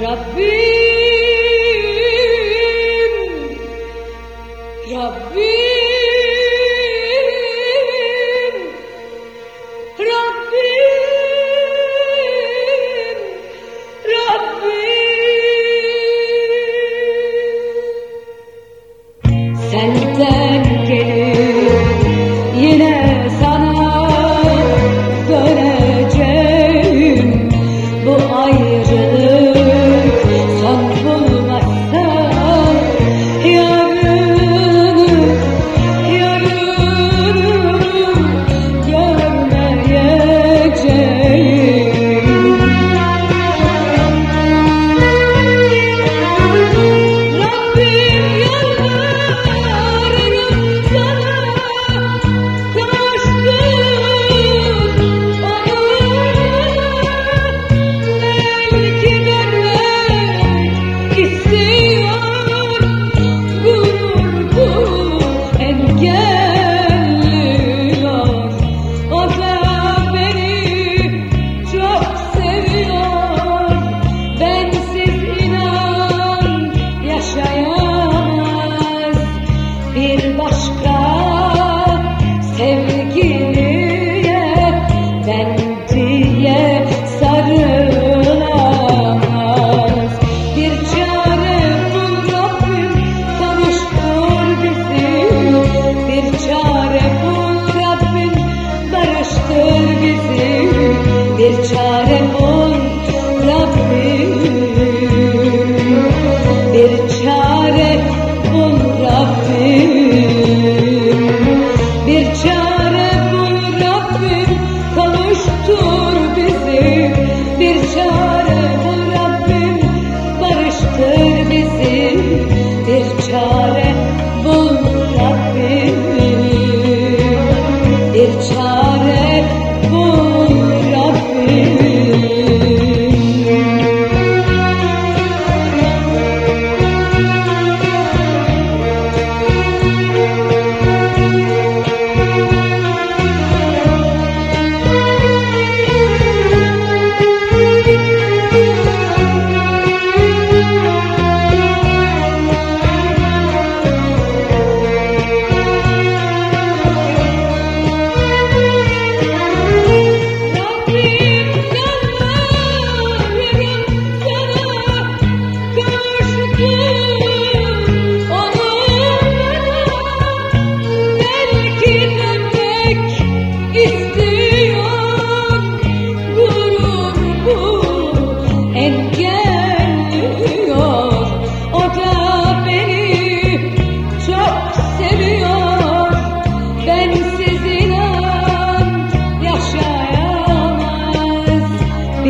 já vi.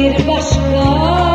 bir başka.